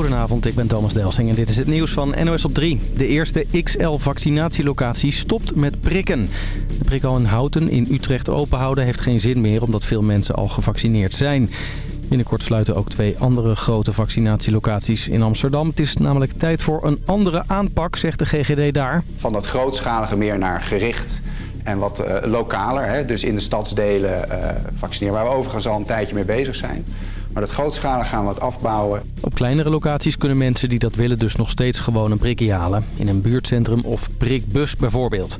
Goedenavond, ik ben Thomas Delsing en dit is het nieuws van NOS op 3. De eerste XL-vaccinatielocatie stopt met prikken. De prik al in Houten in Utrecht openhouden heeft geen zin meer... omdat veel mensen al gevaccineerd zijn. Binnenkort sluiten ook twee andere grote vaccinatielocaties in Amsterdam. Het is namelijk tijd voor een andere aanpak, zegt de GGD daar. Van dat grootschalige meer naar gericht en wat uh, lokaler. Hè? Dus in de stadsdelen uh, vaccineren, waar we overigens al een tijdje mee bezig zijn. Maar dat grootschalig gaan we wat afbouwen. Op kleinere locaties kunnen mensen die dat willen dus nog steeds gewoon een prikje halen. In een buurtcentrum of prikbus bijvoorbeeld.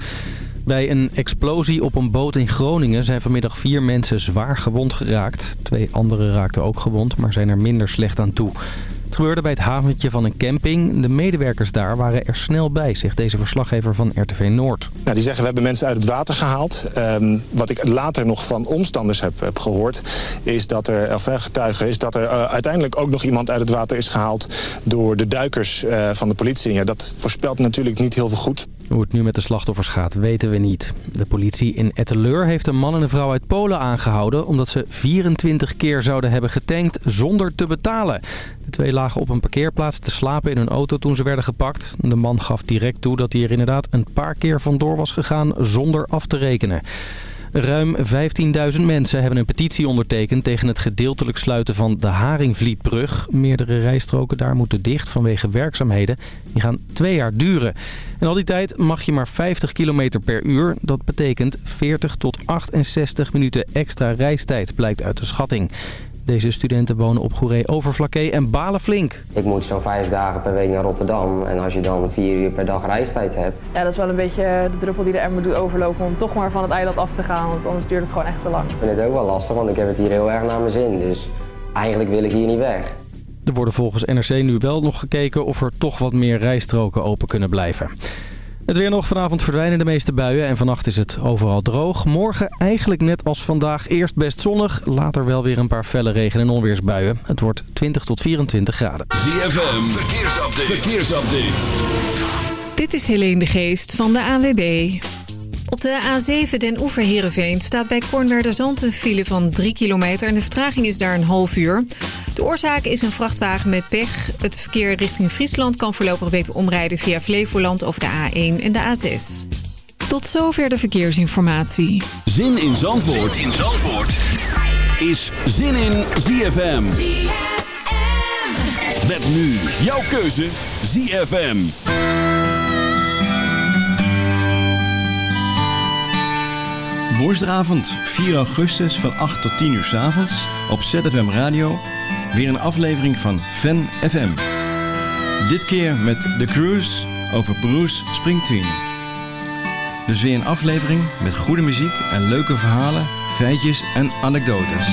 Bij een explosie op een boot in Groningen zijn vanmiddag vier mensen zwaar gewond geraakt. Twee anderen raakten ook gewond, maar zijn er minder slecht aan toe. Het gebeurde bij het haventje van een camping. De medewerkers daar waren er snel bij, zegt deze verslaggever van RTV Noord. Nou, die zeggen we hebben mensen uit het water gehaald. Um, wat ik later nog van omstanders heb, heb, gehoord... is dat er, of getuigen, is dat er uh, uiteindelijk ook nog iemand uit het water is gehaald... door de duikers uh, van de politie. Ja, dat voorspelt natuurlijk niet heel veel goed. Hoe het nu met de slachtoffers gaat, weten we niet. De politie in Etteleur heeft een man en een vrouw uit Polen aangehouden... omdat ze 24 keer zouden hebben getankt zonder te betalen. De twee lagen op een parkeerplaats te slapen in hun auto toen ze werden gepakt. De man gaf direct toe dat hij er inderdaad een paar keer vandoor was gegaan zonder af te rekenen. Ruim 15.000 mensen hebben een petitie ondertekend tegen het gedeeltelijk sluiten van de Haringvlietbrug. Meerdere rijstroken daar moeten dicht vanwege werkzaamheden. Die gaan twee jaar duren. En al die tijd mag je maar 50 km per uur. Dat betekent 40 tot 68 minuten extra reistijd, blijkt uit de schatting. Deze studenten wonen op Goeree Overflakkee en balen flink. Ik moet zo'n vijf dagen per week naar Rotterdam. En als je dan vier uur per dag reistijd hebt... Ja, dat is wel een beetje de druppel die de emmer doet overlopen om toch maar van het eiland af te gaan. Want anders duurt het gewoon echt te lang. Ik vind het ook wel lastig, want ik heb het hier heel erg naar mijn zin. Dus eigenlijk wil ik hier niet weg. Er worden volgens NRC nu wel nog gekeken of er toch wat meer rijstroken open kunnen blijven. Het weer nog. Vanavond verdwijnen de meeste buien en vannacht is het overal droog. Morgen eigenlijk net als vandaag eerst best zonnig. Later wel weer een paar felle regen- en onweersbuien. Het wordt 20 tot 24 graden. ZFM, verkeersupdate. verkeersupdate. Dit is Helene de Geest van de ANWB. Op de A7 Den Oever Heerenveen staat bij Kornwerderzand een file van 3 kilometer... en de vertraging is daar een half uur. De oorzaak is een vrachtwagen met pech. Het verkeer richting Friesland kan voorlopig beter omrijden via Flevoland over de A1 en de A6. Tot zover de verkeersinformatie. Zin in Zandvoort, zin in Zandvoort. is Zin in ZFM. ZFM. Met nu jouw keuze ZFM. Woensdagavond 4 augustus van 8 tot 10 uur s avonds op ZFM Radio weer een aflevering van Fan FM. Dit keer met The Cruise over Bruce Springsteen. Dus weer een aflevering met goede muziek en leuke verhalen, feitjes en anekdotes.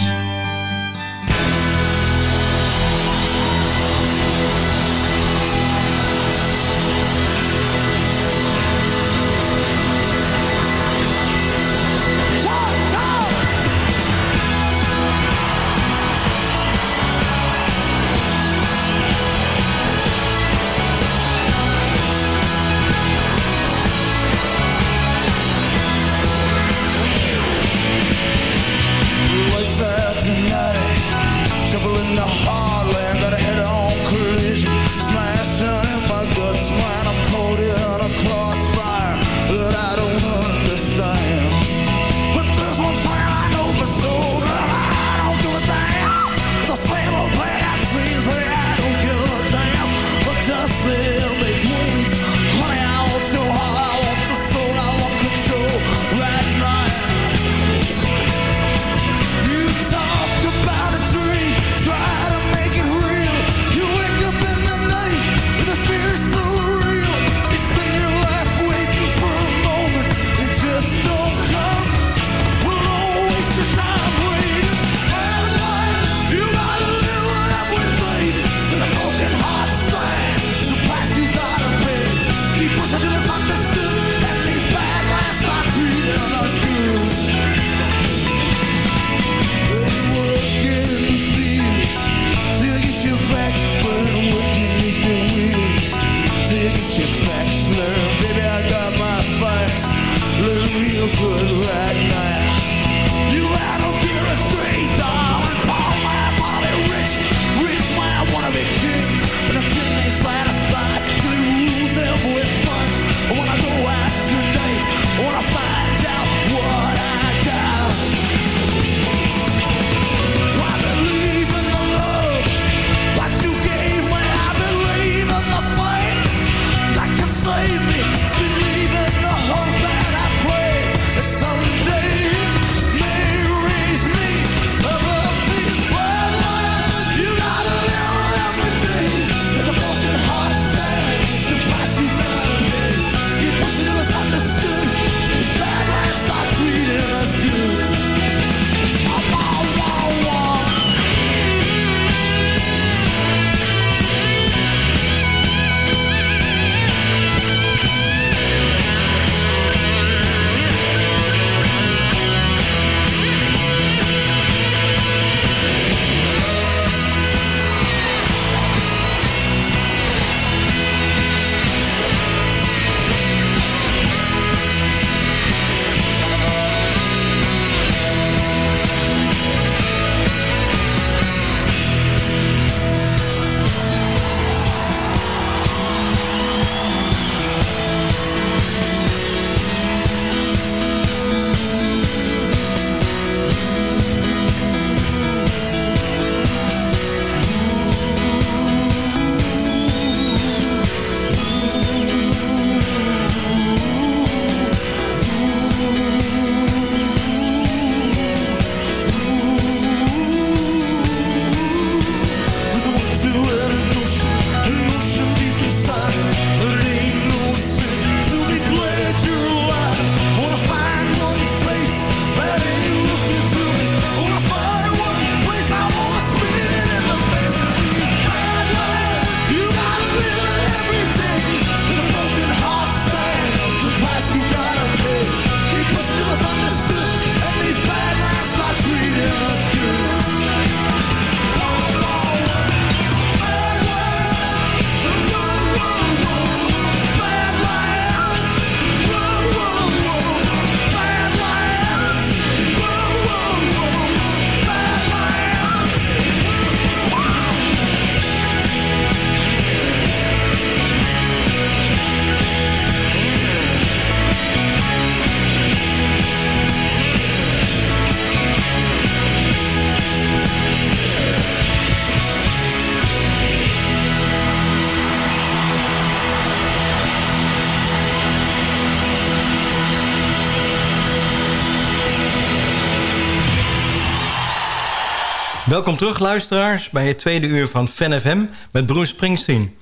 Welkom terug, luisteraars, bij het tweede uur van Fan FM met Bruce Springsteen.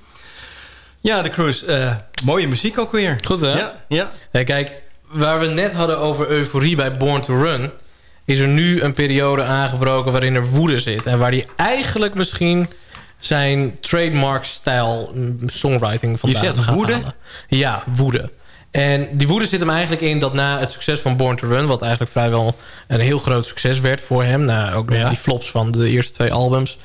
Ja, de cruise. Uh, mooie muziek ook weer. Goed, hè? Ja. ja. Hey, kijk, waar we net hadden over euforie bij Born to Run... is er nu een periode aangebroken waarin er woede zit. En waar die eigenlijk misschien zijn trademark-stijl songwriting vandaan Je zegt woede? Ja, woede. En die woede zit hem eigenlijk in dat na het succes van Born to Run... wat eigenlijk vrijwel een heel groot succes werd voor hem... na ook ja. die flops van de eerste twee albums...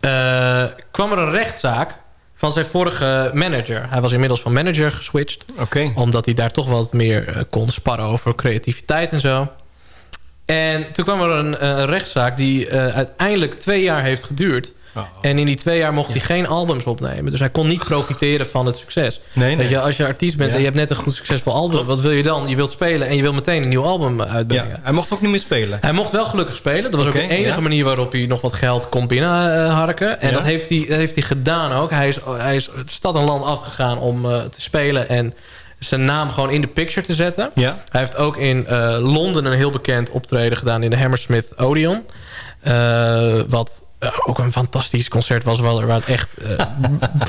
Uh, kwam er een rechtszaak van zijn vorige manager. Hij was inmiddels van manager geswitcht. Okay. Omdat hij daar toch wat meer uh, kon sparren over creativiteit en zo. En toen kwam er een uh, rechtszaak die uiteindelijk twee jaar heeft geduurd... Oh. En in die twee jaar mocht hij geen albums opnemen. Dus hij kon niet profiteren van het succes. Nee, nee. Je, als je artiest bent ja. en je hebt net een goed succesvol album... wat wil je dan? Je wilt spelen en je wilt meteen een nieuw album uitbrengen. Ja. Hij mocht ook niet meer spelen? Hij mocht wel gelukkig spelen. Dat was okay, ook de enige manier waarop hij nog wat geld kon binnenharken. En dat, heeft hij, dat heeft hij gedaan ook. Hij is, hij is stad en land afgegaan om uh, te spelen... en zijn naam gewoon in de picture te zetten. Ja. Hij heeft ook in uh, Londen een heel bekend optreden gedaan... in de Hammersmith Odeon. Uh, wat ook een fantastisch concert was. Waar, waar het echt...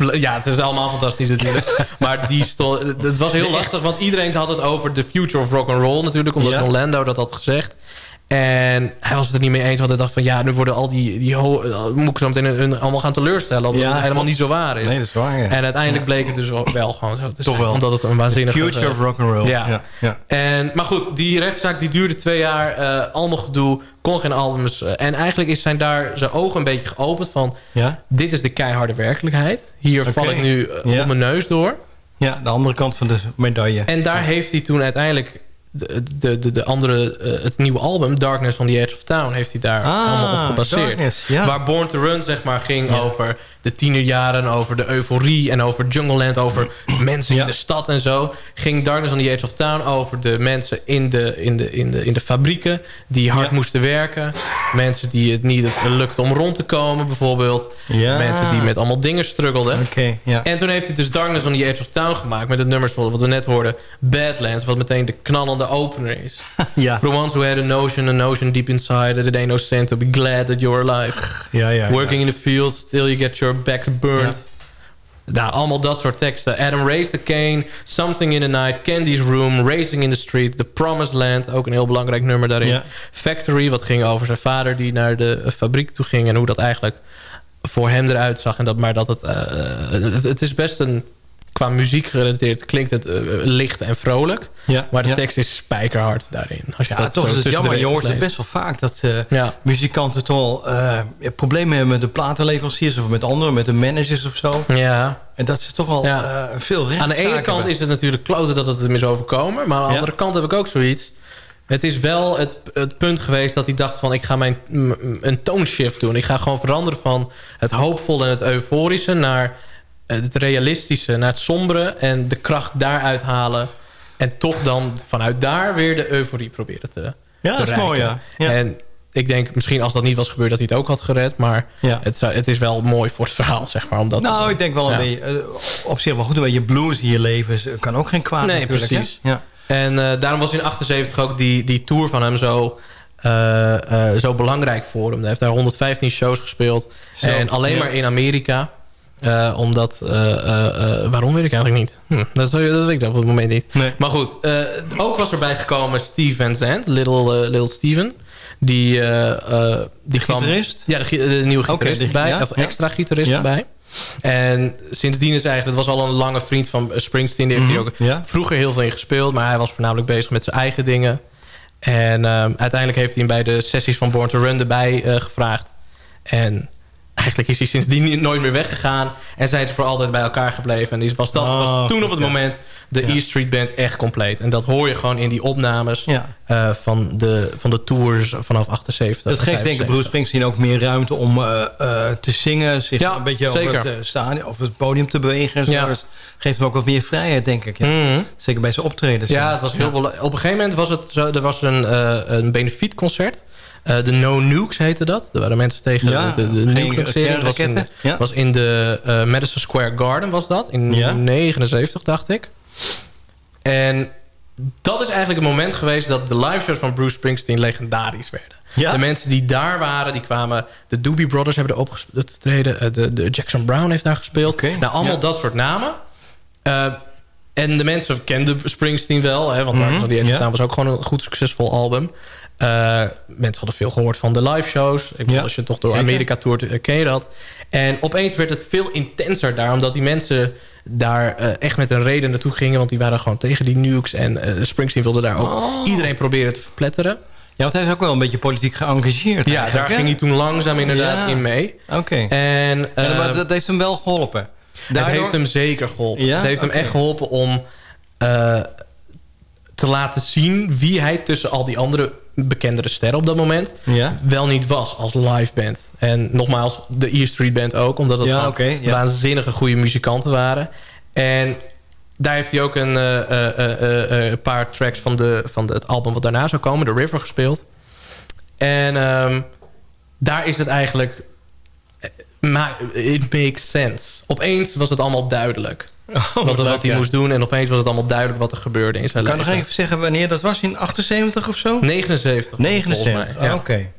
Uh, ja, het is allemaal fantastisch natuurlijk. maar die stond, het was heel lastig. Want iedereen had het over the future of rock and roll natuurlijk. Omdat ja. Orlando dat had gezegd. En hij was het er niet mee eens. Want hij dacht van ja, nu worden al die... die moet ik zo meteen hun allemaal gaan teleurstellen. Omdat ja, het helemaal niet zo waar is. Nee, dat is waar, ja. En uiteindelijk ja. bleek het dus wel, gewoon zo Toch wel. Omdat het een waanzinnige... Future of rock and roll. Ja. ja. En, maar goed, die rechtszaak die duurde twee jaar. Uh, allemaal gedoe. Kon geen albums. Uh, en eigenlijk is zijn daar zijn ogen een beetje geopend van... Ja? Dit is de keiharde werkelijkheid. Hier okay. val ik nu uh, op mijn neus door. Ja, de andere kant van de medaille. En daar heeft hij toen uiteindelijk de, de, de, de andere, uh, het nieuwe album, Darkness on the Edge of Town, heeft hij daar ah, allemaal op gebaseerd. Darkness, ja. Waar Born to Run, zeg maar, ging ja. over de tienerjaren, over de euforie en over Jungleland, over mensen Ja. in de stad en zo. Ging Darkness on the Edge of Town over de mensen in de, in de, in de, in de fabrieken die hard Ja. moesten werken. Mensen die het niet lukte om rond te komen, bijvoorbeeld. Ja. Mensen die met allemaal dingen struggelden. Oké, ja. En toen heeft hij dus Darkness on the Edge of Town gemaakt... met het nummer zoals wat we net hoorden, Badlands... wat meteen de knallende opener is. ja. The ones who had a notion, a notion deep inside... that it ain't no sin to be glad that you're alive. Ja, ja, Working in the fields till you get your back burned. Nou, allemaal dat soort teksten. Adam raised the cane, Something in the Night, Candy's Room, Racing in the Street, The Promised Land, ook een heel belangrijk nummer daarin. Factory, wat ging over zijn vader die naar de eh, fabriek toe ging... en hoe dat eigenlijk voor hem eruit zag. En dat, maar dat het, uh, het... Het is best een... Qua muziek gerelateerd klinkt het uh, licht en vrolijk. Ja, Maar de ja. tekst is spijkerhard daarin. Als je Ja, dat toch zo is het jammer. Je hoort het best wel vaak dat eh, Ja. muzikanten toch eh, problemen hebben met de platenleveranciers of met anderen, met de managers of zo. Ja. En dat ze toch eh, veel recht Aan de ene kant is het natuurlijk kloten dat het hem is overkomen. Maar aan de andere kant heb ik ook zoiets. Het is wel het, het punt geweest dat hij dacht van... ik ga mijn, een toonshift doen. Ik ga gewoon veranderen van het hoopvolle en het euforische... naar het realistische, naar het sombere... en de kracht daaruit halen. En toch dan vanuit daar weer de euforie proberen te Ja, dat is mooi, ja. Ja. En ik denk misschien als dat niet was gebeurd... dat hij het ook had gered. Maar Ja. het, zou- het is wel mooi voor het verhaal, zeg maar. Omdat Nou, ik denk wel een Ja. beetje, eh, op zich wel goed, een beetje blues in je leven kan ook geen kwaad Nee, natuurlijk. hè? precies. Ja. En eh, daarom was in 78 ook die, die tour van hem zo, eh, eh, zo belangrijk voor hem. Hij heeft daar 115 shows gespeeld. Zo, en alleen ja. maar in Amerika. Eh, omdat, eh, eh, waarom weet ik eigenlijk niet. Hm, dat, dat weet ik op het moment niet. Nee. Maar goed, ook was erbij gekomen Steve Van Zandt, Little, Little Steven. Die, die kwam, gitarist? Ja, de, nieuwe gitarist die- erbij. ja, of ja. extra gitarist Ja. erbij. En sindsdien is eigenlijk... Het was al een lange vriend van Springsteen. Die heeft Mhm, hier ook vroeger heel veel in gespeeld. Maar hij was voornamelijk bezig met zijn eigen dingen. En ehm, uiteindelijk heeft hij hem bij de sessies van Born to Run erbij gevraagd. En eigenlijk is hij sindsdien nooit meer weggegaan. En zijn ze voor altijd bij elkaar gebleven. En was dat Oh, was toen op het ja. moment de Ja. E Street Band echt compleet. En dat hoor je gewoon in die opnames Ja. eh, van, de, van de tours vanaf 78. Dat geeft denk ik 75. Bruce Springsteen ook meer ruimte om eh, eh, te zingen. Zich een beetje zeker. op het, stadion, of het podium te bewegen. En zo. Ja. Dus geeft hem ook wat meer vrijheid, denk ik. Ja. Mhm. Zeker bij zijn optredens. Ja, het was heel Op een gegeven moment was het zo, er was een, een benefietconcert. Eh, de No Nukes heette dat. Er waren mensen tegen Ja, de, de, de was in, kernraketten. Ja. was in de eh, Madison Square Garden was dat. In Ja. 79 dacht ik. En dat is eigenlijk het moment geweest... dat de live shows van Bruce Springsteen legendarisch werden. Ja? De mensen die daar waren, die kwamen... De Doobie Brothers hebben er opgetreden. De, de Jackson Brown heeft daar gespeeld. Nou, allemaal ja. dat soort namen. Eh, en de mensen kenden Springsteen wel. Hè, want Darkness on the Edge was ook gewoon een goed succesvol album. Eh, mensen hadden veel gehoord van de live shows. Ik bedoel, Ja, als je toch door zeker. Amerika toert, eh, ken je dat. En opeens werd het veel intenser daar. Omdat die mensen daar eh, echt met een reden naartoe gingen. Want die waren gewoon tegen die nukes. En Springsteen wilde daar ook Oh. iedereen proberen te verpletteren. Ja, want hij is ook wel een beetje politiek geëngageerd. Ja, daar hè? ging hij toen langzaam inderdaad Ja. in mee. Oké. En Ja, maar dat heeft hem wel geholpen. Het Daardoor- heeft hem zeker geholpen. Ja? Het heeft hem echt geholpen om eh, te laten zien... wie hij tussen al die andere bekendere sterren op dat moment... Ja? wel niet was als live band. En nogmaals, de E Street Band ook. Omdat het Ja, waanzinnige goede muzikanten waren. En daar heeft hij ook een eh, eh, een paar tracks van, de, van de, het album wat daarna zou komen... The River gespeeld. En ehm, daar is het eigenlijk... Maar it makes sense. Opeens was het allemaal duidelijk. wat wat, leuk, wat hij ja. moest doen. En opeens was het allemaal duidelijk wat er gebeurde in zijn Kan je nog leven. even zeggen wanneer dat was? In 78 of zo? 79. 79, volgens mij, ja. ah, oké.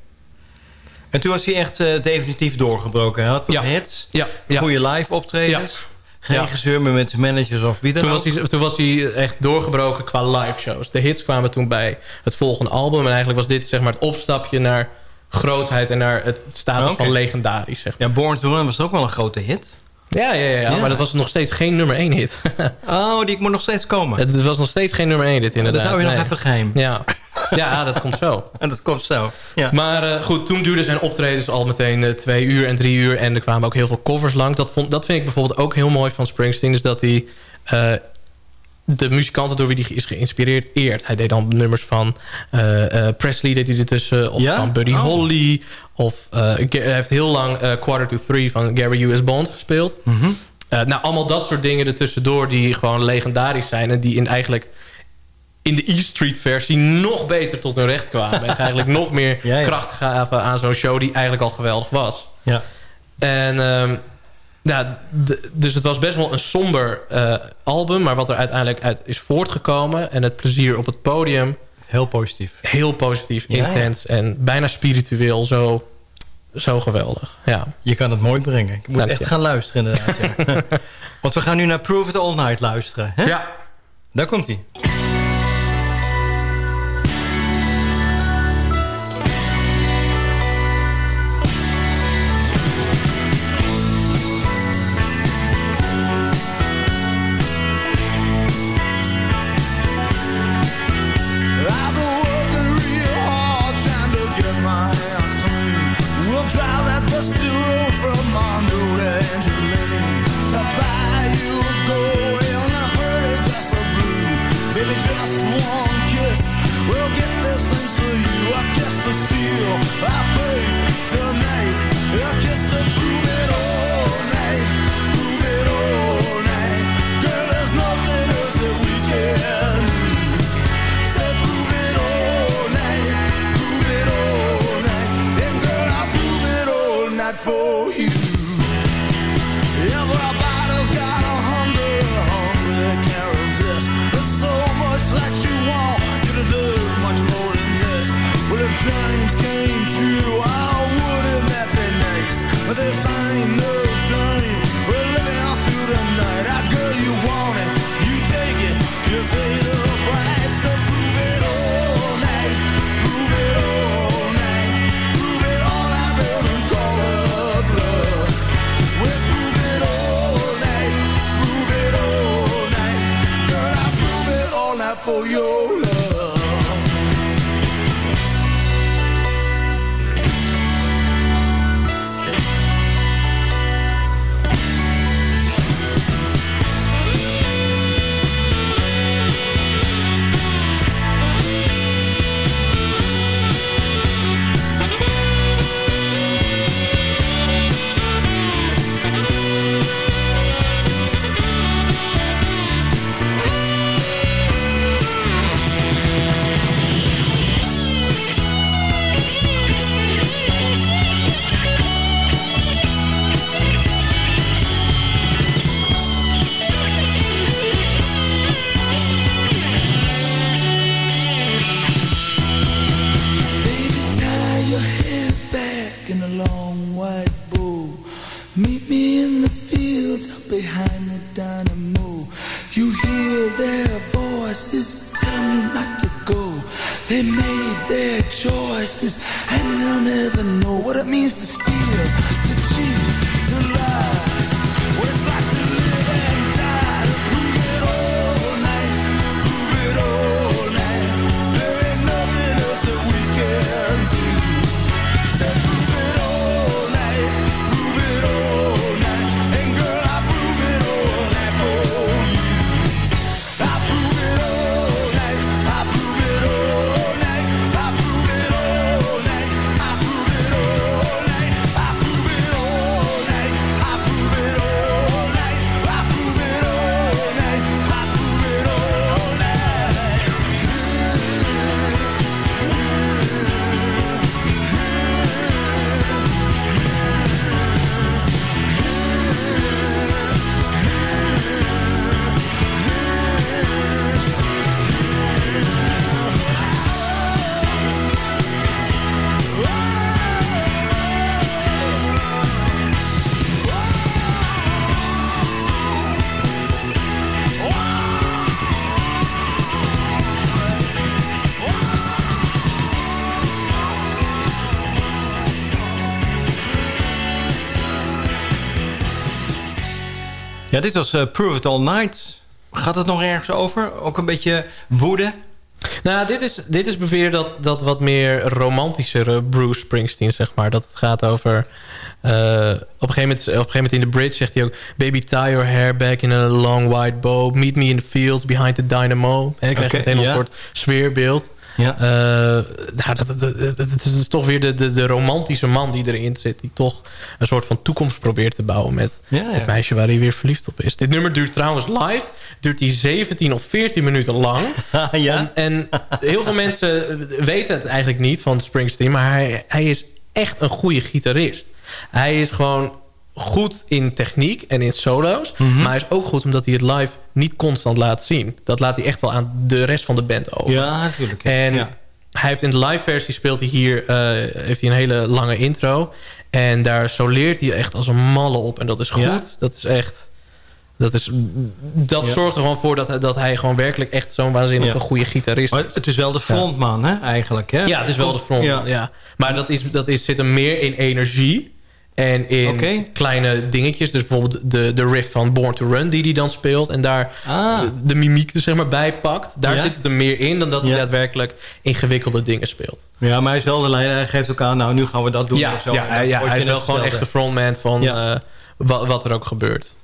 En toen was hij echt eh, definitief doorgebroken. Hij had wat Ja. hits, Ja, goede live optredens. Geen gezeur meer met zijn managers of wie dan Toen ook. was, hij, toen was hij echt doorgebroken qua live shows. De hits kwamen toen bij het volgende album. En eigenlijk was dit zeg maar het opstapje naar grootheid... en naar het status Ah, van legendarisch. Zeg. Ja, Born to Run was ook wel een grote hit. Ja, ja, ja, maar dat was nog steeds geen nummer 1 hit. Oh, die moet nog steeds komen. het was nog steeds geen nummer 1 hit inderdaad. dat hou je nog Nee. even geheim. Ja. ja, dat komt zo. En dat komt zo. Ja. Maar eh, goed, toen duurden zijn optredens al meteen eh, twee uur en drie uur. En er kwamen ook heel veel covers langs. Dat, vond, dat vind ik bijvoorbeeld ook heel mooi van Springsteen. Is dat hij eh, de muzikanten door wie hij is geïnspireerd eert. Hij deed dan nummers van eh, eh, Presley deed hij ertussen. Of Ja? van Buddy Oh. Holly. Of Ga- hij heeft heel lang Quarter to Three van Gary U.S. Bond gespeeld. Mhm. Nou, allemaal dat soort dingen ertussendoor die gewoon legendarisch zijn. En die in eigenlijk in de E-Street versie nog beter tot hun recht kwamen. en eigenlijk nog meer Ja, ja. kracht gaven aan zo'n show die eigenlijk al geweldig was. Ja. En ehm, dus het was best wel een somber eh, album. Maar wat er uiteindelijk uit is voortgekomen... en het plezier op het podium... Heel positief. heel positief, Ja, ja. intens en bijna spiritueel. Zo, zo geweldig. Ja. Je kan het mooi brengen. Ik moet echt gaan luisteren inderdaad. ja. Want we gaan nu naar Prove It All Night luisteren. Hè? ja. Daar komt dit was eh, Prove It All Night. Gaat het nog ergens over? Ook een beetje woede? Nou, dit is, dit is beweer dat, dat wat meer romantischere Bruce Springsteen, zeg maar. Dat het gaat over... eh, op, een gegeven moment, op een gegeven moment in de bridge zegt hij ook... Baby, tie your hair back in a long white bow. Meet me in the fields behind the dynamo. En ik krijg Oké, meteen een soort sfeerbeeld. Ja. Eh, nou, dat, dat, dat- dat- het is toch weer de, de, de romantische man die erin zit... die toch een soort van toekomst probeert te bouwen... met Ja, ja. het meisje waar hij weer verliefd op is. Dit nummer duurt trouwens live... duurt die 17 of 14 minuten lang. ja? Om- en heel veel mensen weten het eigenlijk niet van Springsteen... maar hij, hij is echt een goede gitarist. Hij is gewoon goed in techniek en in solo's. Mhm. Maar hij is ook goed omdat hij het live niet constant laat zien. Dat laat hij echt wel aan de rest van de band over. Ja, natuurlijk. En Ja. hij heeft in de live versie speelt hij hier eh, heeft hij een hele lange intro. En daar soleert hij echt als een malle op. En dat is goed. Ja? Dat is echt... Dat, is, dat Ja. zorgt er gewoon voor dat, hij- dat hij gewoon werkelijk echt zo'n waanzinnige Ja. goede gitarist is. Maar het is wel de frontman, hè, eigenlijk. Hè? Ja, het is wel de frontman, ja. Maar dat, is, dat is, zit hem meer in energie en in kleine dingetjes. Dus bijvoorbeeld de, de riff van Born to Run die hij dan speelt... en daar Ah. de, de mimiek er zeg maar bij pakt. Daar Ja? zit het er meer in dan dat hij Ja. daadwerkelijk ingewikkelde dingen speelt. Ja, maar hij is wel de. Hij geeft ook aan, nou, nu gaan we dat doen Ja, of zo. ja, En hij- ja, is wel gewoon echt de frontman van eh, wa- wat er ook gebeurt.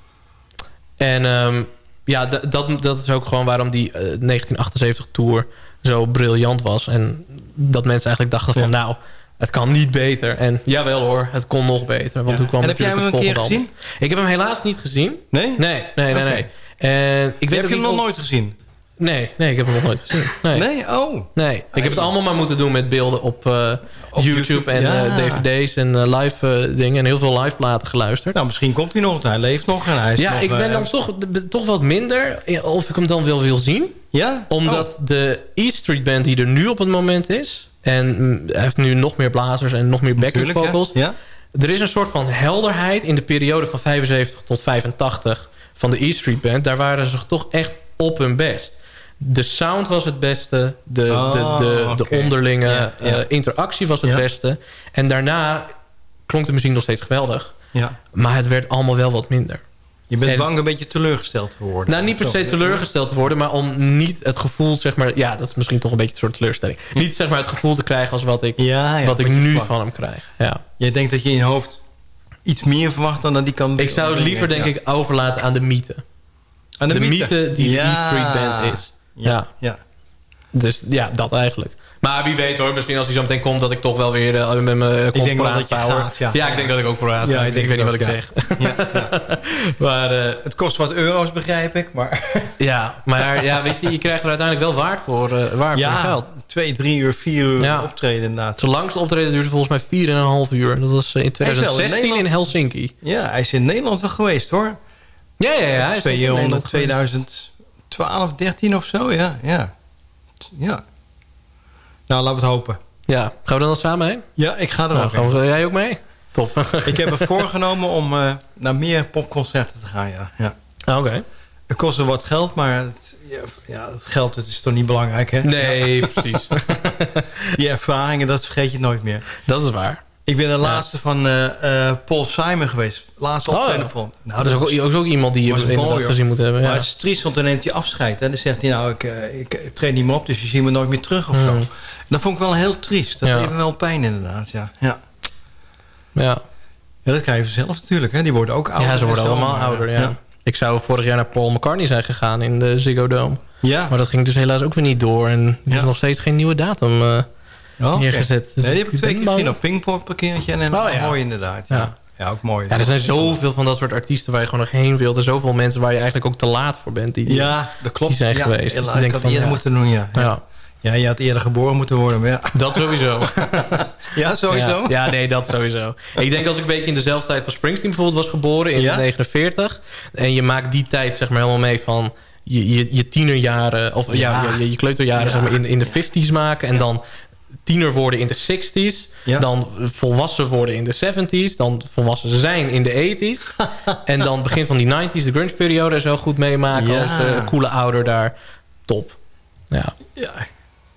En ehm, ja, dat, dat is ook gewoon waarom die eh, 1978 tour zo briljant was. En dat mensen eigenlijk dachten van nou, het kan niet beter. En jawel hoor, het kon nog beter. Want toen kwam En heb jij natuurlijk hem het een keer volgende album. Ik heb hem helaas niet gezien. Nee? Nee, nee, nee. En ik Je weet hebt ook hem nog nooit gezien? Nee, nee, ik heb hem nog nooit gezien. Nee. Nee? Oh. Nee, ik heb het allemaal maar moeten doen met beelden op, eh, YouTube, YouTube, en ja. eh, dvd's en eh, live dingen. En heel veel live platen geluisterd. Nou, misschien komt hij nog, want hij leeft nog. En hij is Ja, nog, ik ben dan toch, toch wat minder of ik hem dan wel wil zien. Ja? Omdat de E Street Band die er nu op het moment is... en mm, hij heeft nu nog meer blazers en nog meer backing vocals... ja. Er is een soort van helderheid in de periode van 75 tot 85 van de E Street Band. Daar waren ze toch echt op hun best. De sound was het beste. De, Oh, de, de, oké. de onderlinge Ja, ja. eh, interactie was het Ja. beste. En daarna klonk de muziek nog steeds geweldig. Ja. Maar het werd allemaal wel wat minder. Je bent En- bang een beetje teleurgesteld te worden. Nou, niet per se teleurgesteld te worden, maar om niet het gevoel, zeg maar... Ja, dat is misschien toch een beetje een soort teleurstelling. Niet zeg maar het gevoel te krijgen als wat ik, Ja, ja, wat ik nu van hem krijg. Ja. Jij denkt dat je in je hoofd iets meer verwacht dan dat die kan... Ik zou het liever, denk ik, overlaten aan de mythe. Aan de, mythe, die de E Street Band is. Ja. Ja. Dus ja, dat eigenlijk. Maar wie weet hoor, misschien als hij zo meteen komt... dat ik toch wel weer eh, met mijn kont vooraan sta, gaat, ja. ik denk dat ik ook vooraan sta. Ja, ik weet niet wat ik zeg. Ja, ja. maar eh, Het kost wat euro's, begrijp ik. Maar ja, maar ja, weet je, je krijgt er uiteindelijk wel waard voor, eh, waard voor geld. twee, drie uur, vier uur optreden inderdaad. Zijn langste optreden duurde volgens mij 4,5 uur. Dat was in Hij is wel in 2016 in. Helsinki. Ja, hij is in Nederland wel geweest hoor. Ja, ja, ja. hij is in 200, Nederland geweest. 2012, 13 of zo, ja. Ja. ja. Nou, laten we het hopen. Ja, gaan we dan samen heen? Ja, ik ga er Nou, ook gaan we, jij ook mee? Top. Ik heb me voorgenomen om eh, naar meer popconcerten te gaan, ja. ja. Ah, Oké. Het kost wel wat geld, maar het, ja, ja, het geld het is toch niet belangrijk, hè? Nee, precies. Die ervaringen, dat vergeet je nooit meer. Dat is waar. Ik ben de laatste van eh, eh, Paul Simon geweest. Laatste Oh, optreden ja. van. Nou, dat is ook, ook, ook iemand die je inderdaad gezien moet hebben. Maar Ja. het is triest, want dan neemt hij afscheid. En dan zegt hij, nou, ik, eh, ik, ik treed niet meer op, dus je ziet me nooit meer terug of zo. Hmm. Dat vond ik wel heel triest. Dat Ja. deed me wel pijn inderdaad, ja. Ja, Ja. ja dat krijg je zelf natuurlijk, hè. Die worden ook ouder. ja, ze worden allemaal maar, ouder, ja. Ik zou vorig jaar naar Paul McCartney zijn gegaan in de Ziggo Dome. Ja. Maar dat ging dus helaas ook weer niet door. En er is nog steeds geen nieuwe datum eh, Oh, neergezet. Dus Nee, die heb ik twee ben keer gezien op Pinkpop een keertje. En Oh, ja. mooi inderdaad, ja. Ja. ja. ook mooi. Ja, er zijn zoveel van dat soort artiesten waar je gewoon nog heen wilt. En zoveel mensen waar je eigenlijk ook te laat voor bent. Die, Ja, dat klopt. Die zijn ja, geweest. Dus denkt ik had eerder ja. moeten doen, ja. ja. Ja. Ja, je had eerder geboren moeten worden, maar ja. Dat sowieso. Ja, sowieso. Ja, ja, nee, dat sowieso. Ik denk als ik een beetje in dezelfde tijd van Springsteen bijvoorbeeld was geboren... in Ja? 49... en je maakt die tijd zeg maar helemaal mee van... je, je, je tienerjaren... of ja, Ja. je, je kleuterjaren Ja. zeg maar in, in de 50s maken... en dan tiener worden in de 60s... Ja. dan volwassen worden in de 70s... dan volwassen zijn in de 80s... en dan begin van die 90s, de grunge-periode... zo goed meemaken Ja. als eh, coole ouder daar. Top. Ja. Ja.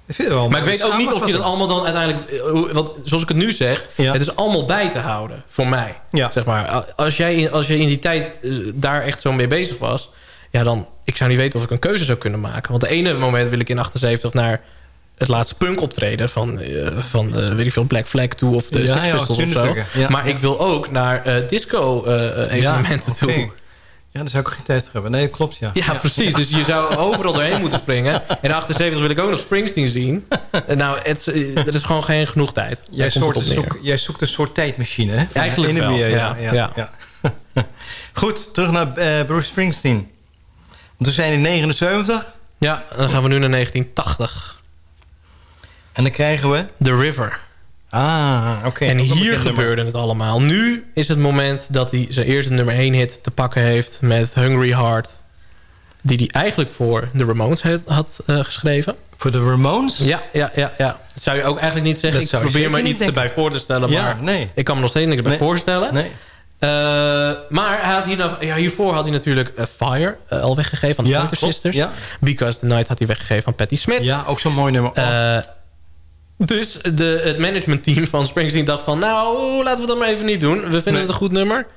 Ik vind het wel Maar ik weet ook niet of je dat allemaal dan uiteindelijk... eh, Want zoals ik het nu zeg, Ja. het is allemaal bij te houden. Voor mij. Ja. Zeg maar. Als jij in, als je in die tijd eh, daar echt zo mee bezig was... Ja, dan... Ik zou niet weten of ik een keuze zou kunnen maken. Want de ene moment wil ik in 78 naar het laatste punk optreden... van, eh, van eh, weet ik veel, Black Flag toe of de Ja, Sex ja, Pistols of zo. ja. maar ik wil ook naar eh, disco-evenementen Ja, oké. toe. Ja, daar zou ik ook geen tijd voor hebben. Nee, dat klopt, ja. Ja, precies. Dus je zou overal doorheen moeten springen. In 78 wil ik ook nog Springsteen zien. Nou, het, is- er is gewoon geen genoeg tijd. Jij, soort, zoek, zoekt een soort tijdmachine, hè? Eigenlijk en wel, ja, ja. Goed, terug naar Bruce Springsteen. Want we zijn in 79 Ja, dan gaan we nu naar 1980. En dan krijgen we... The River. Ah, oké. en hier nummer. gebeurde het allemaal. Nu is het moment dat hij zijn eerste nummer 1 hit te pakken heeft... met Hungry Heart. Die hij eigenlijk voor de Ramones had, had eh, geschreven. Voor de Ramones? Ja, ja, ja, ja. Dat zou je ook eigenlijk niet zeggen. Dat ik probeer me iets niet erbij voor te stellen. Ja, maar nee. ik kan me nog steeds niks bij Nee. voorstellen. Nee. Eh, maar hij had hier, nou- ja, hiervoor had hij natuurlijk eh, Fire al weggegeven van de Ja, Sisters. ja. Because the Night had hij weggegeven aan Patti Smith. Ja, ook zo'n mooi nummer. Oh, dus de, het managementteam van Springsteen dacht van... nou, laten we dat maar even niet doen. We vinden Nee. het een goed nummer.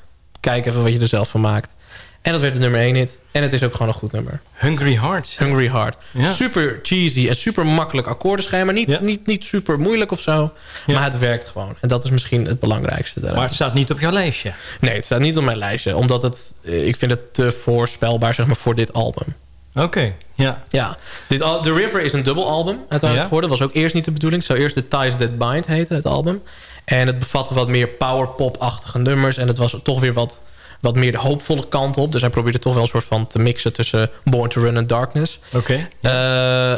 Kijk even wat je er zelf van maakt. En dat werd de nummer 1 hit. En het is ook gewoon een goed nummer. Hungry Hearts. Hungry Heart. Ja. Super cheesy en super makkelijk akkoordenschijn. Maar niet, Ja. niet, niet super moeilijk of zo. Ja. Maar het werkt gewoon. En dat is misschien het belangrijkste daaraan. Maar het staat niet op jouw lijstje. Nee, het staat niet op mijn lijstje. Omdat het, eh, ik vind het te voorspelbaar zeg maar, voor dit album. Oké, ja. Ja, dit, al- The River is een dubbelalbum uiteindelijk Ja. geworden. Dat was ook eerst niet de bedoeling. Het zou eerst The Ties That Bind heten, het album. En het bevatte wat meer powerpop-achtige nummers. En het was toch weer wat, wat meer de hoopvolle kant op. Dus hij probeerde toch wel een soort van te mixen tussen Born to Run en Darkness. Oké. Eh,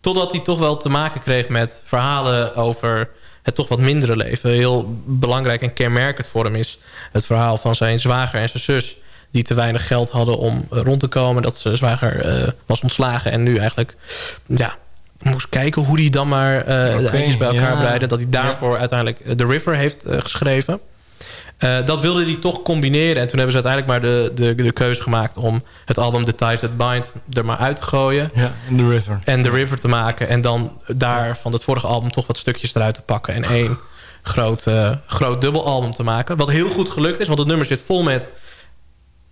totdat hij toch wel te maken kreeg met verhalen over het toch wat mindere leven. Heel belangrijk en kenmerkend voor hem is het verhaal van zijn zwager en zijn zus... die te weinig geld hadden om eh, rond te komen. Dat zijn zwager eh, was ontslagen en nu eigenlijk... ja, moest kijken hoe hij dan maar eh de eindjes bij elkaar ja. breidde. Dat hij daarvoor uiteindelijk The River heeft geschreven. Dat wilde hij toch combineren. En toen hebben ze uiteindelijk maar de, de, de keuze gemaakt... om het album The Ties That Bind er maar uit te gooien. Ja, in The River. En The River te maken. En dan daar van het vorige album toch wat stukjes eruit te pakken. En één groot, groot dubbelalbum te maken. Wat heel goed gelukt is. Want het nummer zit vol met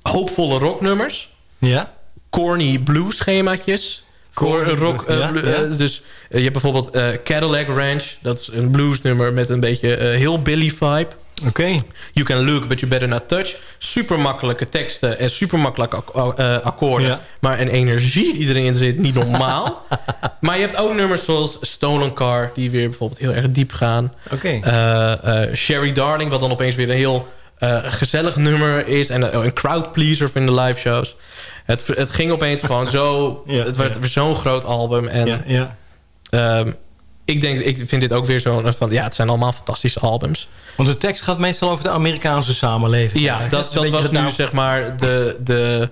hoopvolle rocknummers. Ja? Corny blues schemaatjes. Corny rock, eh, ja, blu- ja. eh, dus eh, je hebt bijvoorbeeld Cadillac Ranch. Dat is een bluesnummer met een beetje heel Billy vibe. Oké. You can look, but you better not touch. Super makkelijke teksten en super makkelijke ak- akkoorden. Ja. Maar een energie die erin zit, niet normaal. maar je hebt ook nummers zoals Stolen Car... die weer bijvoorbeeld heel erg diep gaan. Oké. Eh, Sherry Darling, wat dan opeens weer een heel gezellig nummer is. En een, crowd pleaser in de live shows. Het, het ging opeens gewoon zo... Ja, het werd ja. zo'n groot album. En Ja, ja. ehm, ik denk, ik vind dit ook weer zo'n... van Ja, het zijn allemaal fantastische albums. Want de tekst gaat meestal over de Amerikaanse samenleving. Ja, dat, dat was nu nou- zeg maar de, de,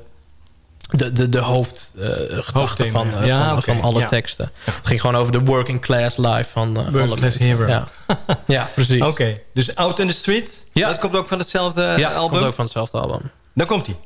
de, de, de hoofdgedachte Hoofdthema, van, eh, ja, van, van alle ja. teksten. Het ging gewoon over de working class life van eh, Working class hero. Ja. ja, precies. Oké, dus Out in the Street. Ja. Dat komt ook van hetzelfde Ja, album. komt ook van hetzelfde album. Dan komt hij.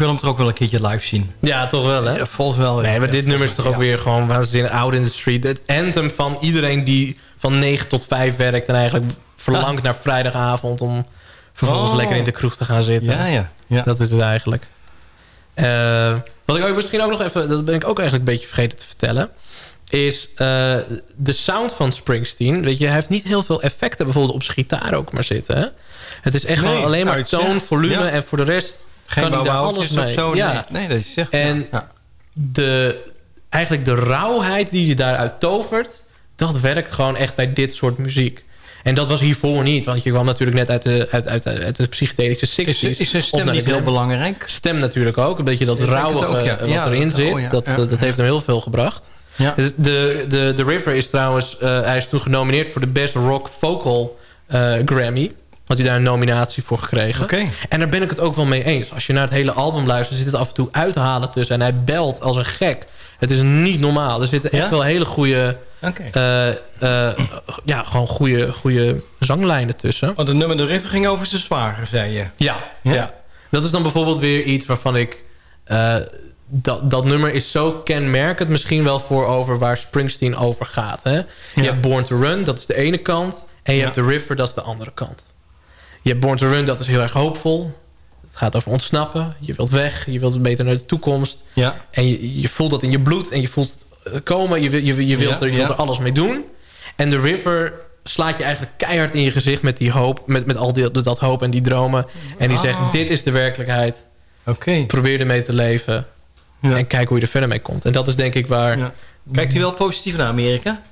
Wil hem toch ook wel een keertje live zien. Ja, toch wel, hè? Ja, volgens wel. Nee, maar Ja, dit nummer is toch ook weer gewoon waanzinnig out in the street. Het anthem van iedereen die van 9 tot 5 werkt... en eigenlijk verlangt naar vrijdagavond... om vervolgens Oh. lekker in de kroeg te gaan zitten. Ja, ja. ja. Dat is het eigenlijk. Eh, wat ik ook misschien ook nog even... dat ben ik ook eigenlijk een beetje vergeten te vertellen... is eh, de sound van Springsteen. Weet je, hij heeft niet heel veel effecten... bijvoorbeeld op zijn gitaar ook maar zitten. Hè? Het is echt Nee, gewoon alleen maar toon, volume... en voor de rest Geen kan daar alles mee. zo. Ja. Nee, nee, dat is echt... En ja. de, eigenlijk de rauwheid die je daaruit tovert... dat werkt gewoon echt bij dit soort muziek. En dat was hiervoor niet. Want je kwam natuurlijk net uit de, uit, uit, uit de psychedelische 60s. Is, is stem niet heel belangrijk? Stem natuurlijk ook. Een beetje dat Ik rauwe ook, ja. eh, wat Ja, erin zit. oh ja, dat, dat heeft hem heel veel gebracht. Ja. Dus De, de, de River is trouwens... eh, hij is toen genomineerd voor de Best Rock Vocal eh, Grammy. Had hij daar een nominatie voor gekregen. En daar ben ik het ook wel mee eens. Als je naar het hele album luistert... zit het af en toe uithalen tussen. En hij belt als een gek. Het is niet normaal. Er zitten echt Ja? wel hele goede... Eh, eh, ja, gewoon goede, goede zanglijnen tussen. Want de nummer De River ging over zijn zwager, zei je. Ja, ja. dat is dan bijvoorbeeld weer iets waarvan ik... eh, dat, dat nummer is zo kenmerkend misschien wel voor over waar Springsteen over gaat. Hè? Je hebt Born to Run, dat is de ene kant. En je Ja. hebt The River, dat is de andere kant. Je hebt Born to Run, dat is heel erg hoopvol. Het gaat over ontsnappen. Je wilt weg, je wilt beter naar de toekomst. Ja. En je, je voelt dat in je bloed en je voelt het komen. Je, je, je, wilt, Ja, er, je wilt ja. er alles mee doen. En The River slaat je eigenlijk keihard in je gezicht met die hoop. Met, met al die, dat hoop en die dromen. En die Oh. zegt, dit is de werkelijkheid. Oké. Probeer ermee te leven. Ja. En kijk hoe je er verder mee komt. En dat is denk ik waar... Kijkt u wel positief naar Amerika?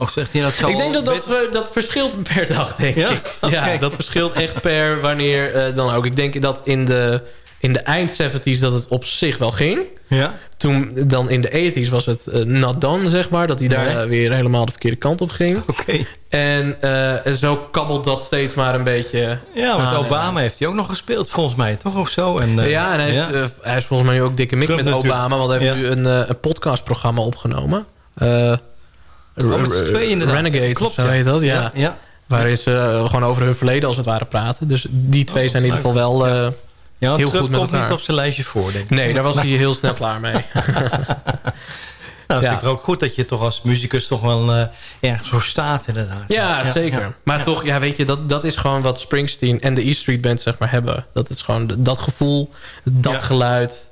Of zegt hij dat zo... Ik denk dat dat, we- dat verschilt per dag, denk Ja? ik. Ja, Oké. dat verschilt echt per wanneer eh, dan ook. Ik denk dat in de, in de eind 70s dat het op zich wel ging. Ja? Toen dan in de 80s was het eh, not done, zeg maar. Dat hij daar Nee. eh, weer helemaal de verkeerde kant op ging. Oké. En zo kabbelt dat steeds maar een beetje Ja, want en Obama heeft hij ook nog gespeeld, volgens mij, toch? Of zo? En, ja, en hij, ja. Is, eh, hij is volgens mij nu ook dikke mik Trump met natuurlijk. Obama. Want hij heeft Ja. nu een, een podcastprogramma opgenomen. Oh, z'n tweeën inderdaad. Renegade, Klopt, zo heet dat. Ja. Ja. Waarin ze eh, gewoon over hun verleden als het ware praten. Dus die twee zijn in ieder geval wel eh, heel Trump goed met komt elkaar. niet op zijn lijstje voor, denk ik. Nee, daar was hij heel snel klaar mee. Nou, dat Ja. vind ik ook goed dat je toch als muzikus toch wel eh, ergens voor staat, inderdaad. Ja, zeker. ja. Maar toch, ja, weet je, dat, dat is gewoon wat Springsteen en de E Street Band zeg maar hebben. Dat is gewoon dat gevoel, dat geluid.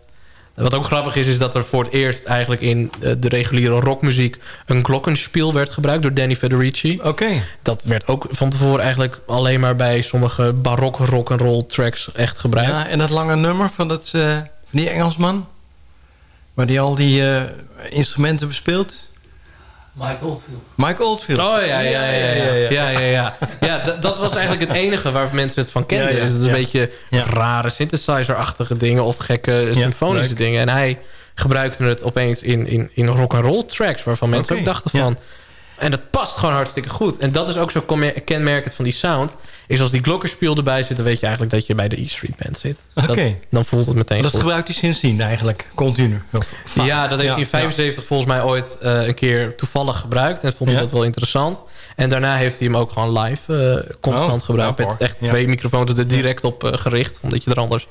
Wat ook grappig is, is dat er voor het eerst eigenlijk in eh, de reguliere rockmuziek... een glockenspiel werd gebruikt door Danny Federici. Oké. Dat werd ook van tevoren eigenlijk alleen maar bij sommige barok rock'n'roll tracks echt gebruikt. Ja, en dat lange nummer van, dat, eh, van die Engelsman... waar die al die eh, instrumenten bespeelt... Mike Oldfield. Mike Oldfield. Oh ja, ja, ja. Ja, ja, ja. ja, ja. dat was eigenlijk het enige waar mensen het van kenden. Ja, ja, Dus het is ja. een beetje Ja. rare synthesizer-achtige dingen... of gekke symfonische dingen. En hij gebruikte het opeens in, in, in rock-and-roll tracks... waarvan mensen ook dachten ja. van... En dat past gewoon hartstikke goed. En dat is ook zo kenmerkend van die sound. Is als die glokkenspiel erbij zit... dan weet je eigenlijk dat je bij de E Street Band zit. Oké. Dan voelt het meteen Dat goed. gebruikt hij sindsdien eigenlijk, continu. Vaak. Ja, dat heeft Ja, hij in 75 volgens mij ooit eh, een keer toevallig gebruikt. En vond hij Ja. dat wel interessant. En daarna heeft hij hem ook gewoon live eh, constant Oh, gebruikt. ja, met echt twee microfoons er direct op eh, gericht. Omdat je er anders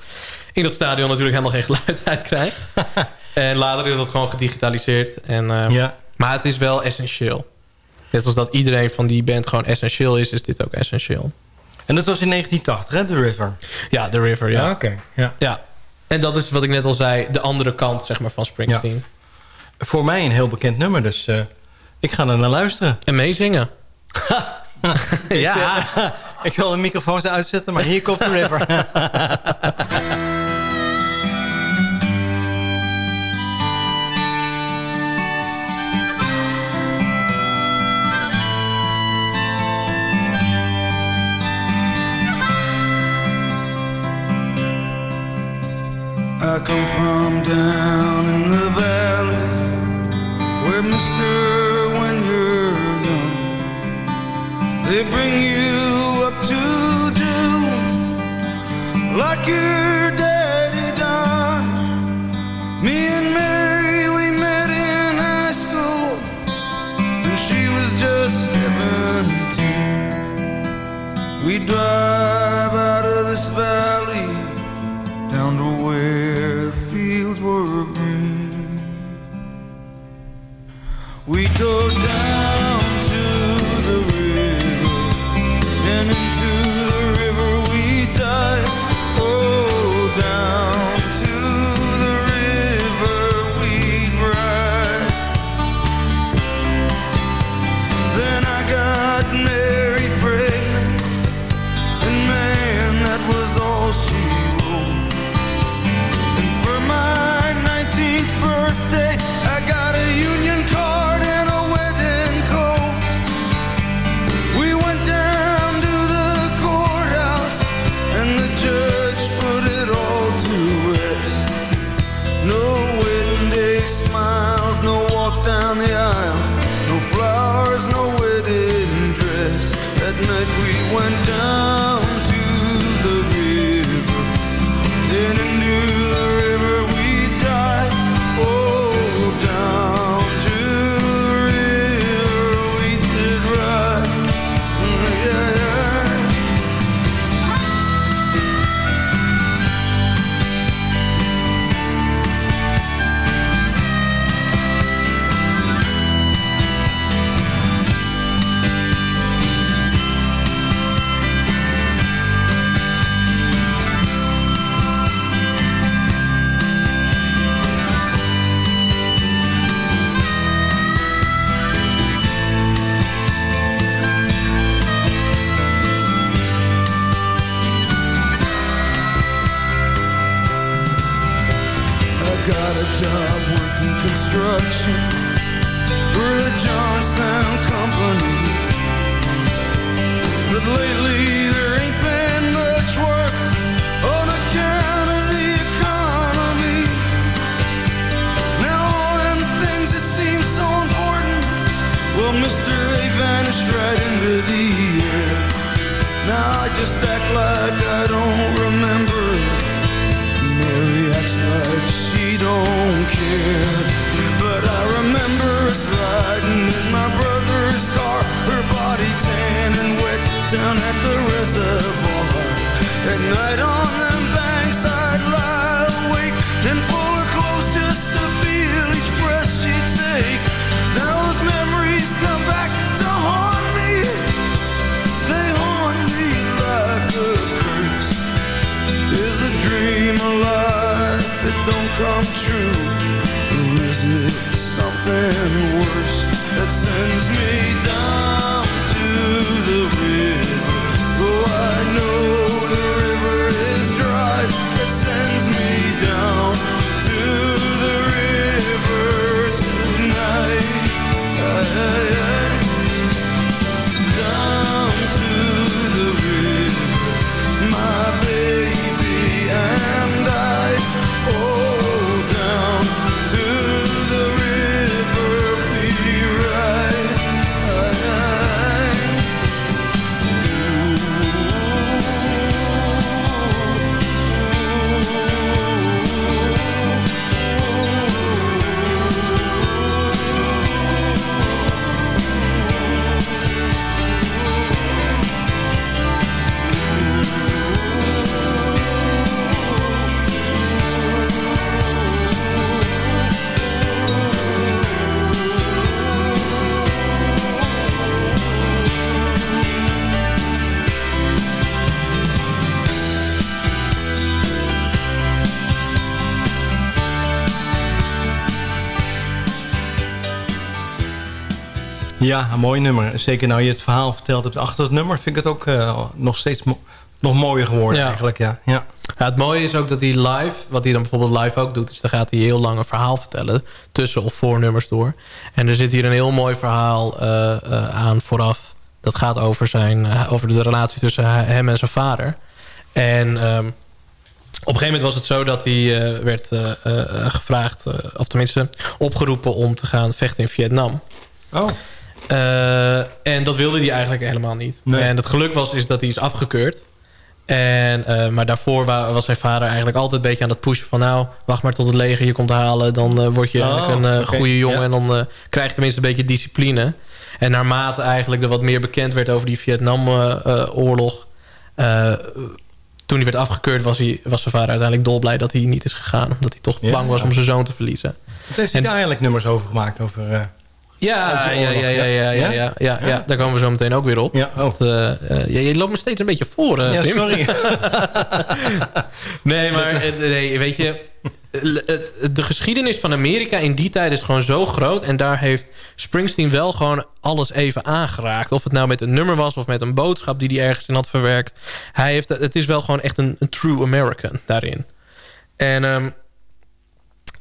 in dat stadion natuurlijk helemaal geen geluid uit krijgt. en later is dat gewoon gedigitaliseerd. En, Ja. Maar het is wel essentieel. Net als dat iedereen van die band gewoon essentieel is, is dit ook essentieel. En dat was in 1980, hè, The River? Ja, The River, ja. Ja, oké. Ja. ja. En dat is wat ik net al zei, de andere kant zeg maar, van Springsteen. Voor mij een heel bekend nummer, dus eh, ik ga er naar luisteren. En meezingen. ja. ik zal de microfoons uitzetten, maar hier komt The River. I come from down in the valley where mister when you're young they bring you up to do like your go down I just act like I don't remember. Mary acts like she don't care. But I remember us riding in my brother's car, her body tan and wet down at the reservoir. At night on them come true? Or is it something worse that sends me down to the river? Ja, een mooi nummer. Zeker nou je het verhaal verteld hebt achter het nummer... vind ik het ook eh, nog steeds mo- nog mooier geworden Ja. eigenlijk. Ja. Ja. Ja, het mooie is ook dat hij live, wat hij dan bijvoorbeeld live ook doet... is dan gaat hij heel lang een verhaal vertellen... tussen of voor nummers door. En er zit hier een heel mooi verhaal eh, eh, aan vooraf. Dat gaat over, zijn, over de relatie tussen hem en zijn vader. En ehm, op een gegeven moment was het zo dat hij werd gevraagd... of tenminste opgeroepen om te gaan vechten in Vietnam. Oh. Eh, en dat wilde hij eigenlijk helemaal niet. Nee. En het geluk was is dat hij is afgekeurd. En, eh, maar daarvoor wa- was zijn vader eigenlijk altijd een beetje aan het pushen van... nou, wacht maar tot het leger je komt halen. Dan eh, word je Oh, eigenlijk een eh, oké, goede jongen. ja. En dan krijg je tenminste een beetje discipline. En naarmate eigenlijk er wat meer bekend werd over die Vietnamoorlog... toen hij werd afgekeurd was, hij, was zijn vader uiteindelijk dolblij dat hij niet is gegaan. Omdat hij toch Ja, bang was ja. om zijn zoon te verliezen. Wat heeft hij daar eigenlijk nummers over gemaakt? Over, Ja, ja, ja, ja, ja, ja, ja, ja, ja, daar komen we zo meteen ook weer op. Ja, oh. Dat, eh, eh, je loopt me steeds een beetje voor, eh, Ja, sorry. nee, maar nee, weet je... de geschiedenis van Amerika in die tijd is gewoon zo groot. En daar heeft Springsteen wel gewoon alles even aangeraakt. Of het nou met een nummer was of met een boodschap die hij ergens in had verwerkt. Hij heeft, het is wel gewoon echt een, een true American daarin. En ehm,